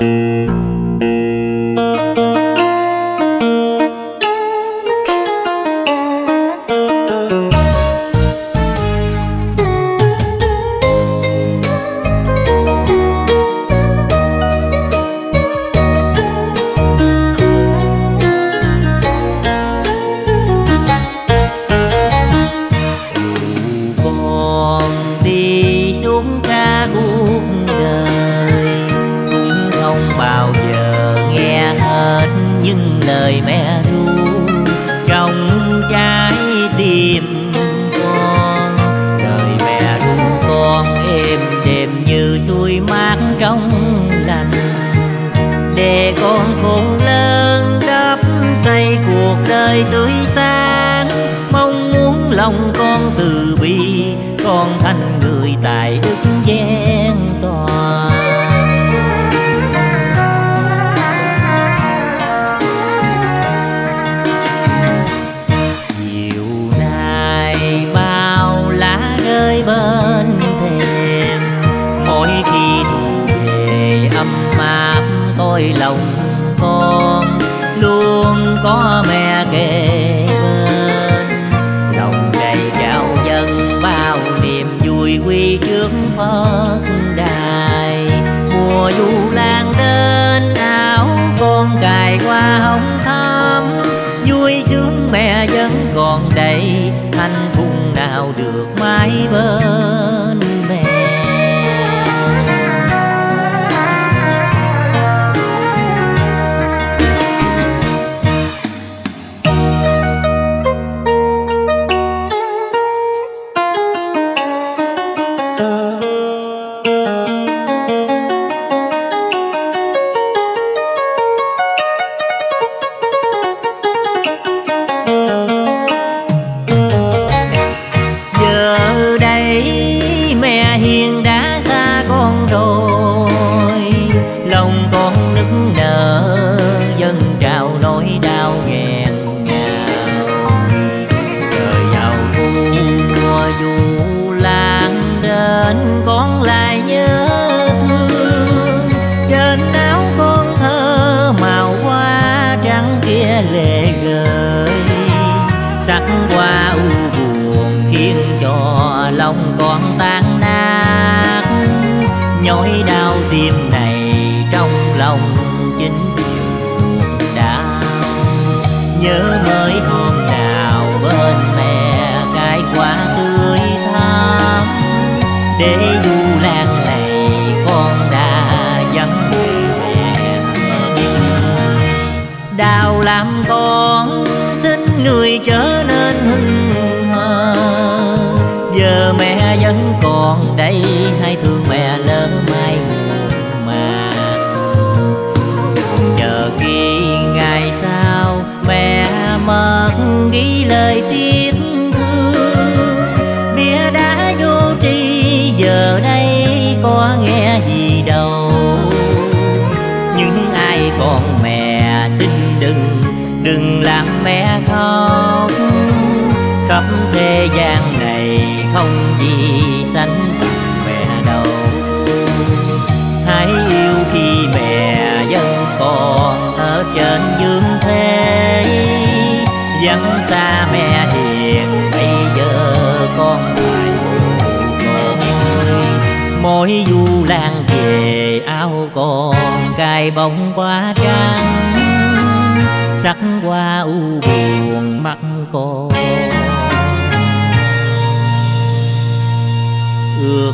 Musik lời mẹ ru. Trong trái tim con, lời mẹ ru con êm đềm như xuôi mát trong lành. Để con khôn lớn đắp xây cuộc đời tươi sáng, mong muốn lòng con từ bi, con thành người tài đức gian tôi lòng con luôn có mẹ kề bên. Lòng đầy trao dân bao niềm vui quy trước phật đài. Mùa du lan đến áo con cài qua hồng thắm. Vui sướng mẹ vẫn còn đầy, anh thung nào được mãi bên. Nợ, dân trao nỗi đau nghẹn ngào. Trời giàu vu mùa dù lan đến con lại nhớ thương. Trên áo con thơ màu hoa trắng kia lệ rơi. Sắc hoa u buồn khiến cho lòng con tan nát. Nhói đau tim này trong lòng chính đau nhớ mới hôm nào bên mẹ cái quả tươi thắm. Để du lan này con đã dẫn mẹ đau làm con, xin người trở nên hưng hờ. Giờ mẹ vẫn còn đây hay thương đừng làm mẹ khóc. Khắp thế gian này không gì sánh mẹ đâu. Hãy yêu khi mẹ vẫn còn ở trên dương thế. Vẫn xa mẹ hiền, bây giờ con phải mỗi du lan về, áo còn cài bóng quá trắng sắc qua u buồn mắt con. Ước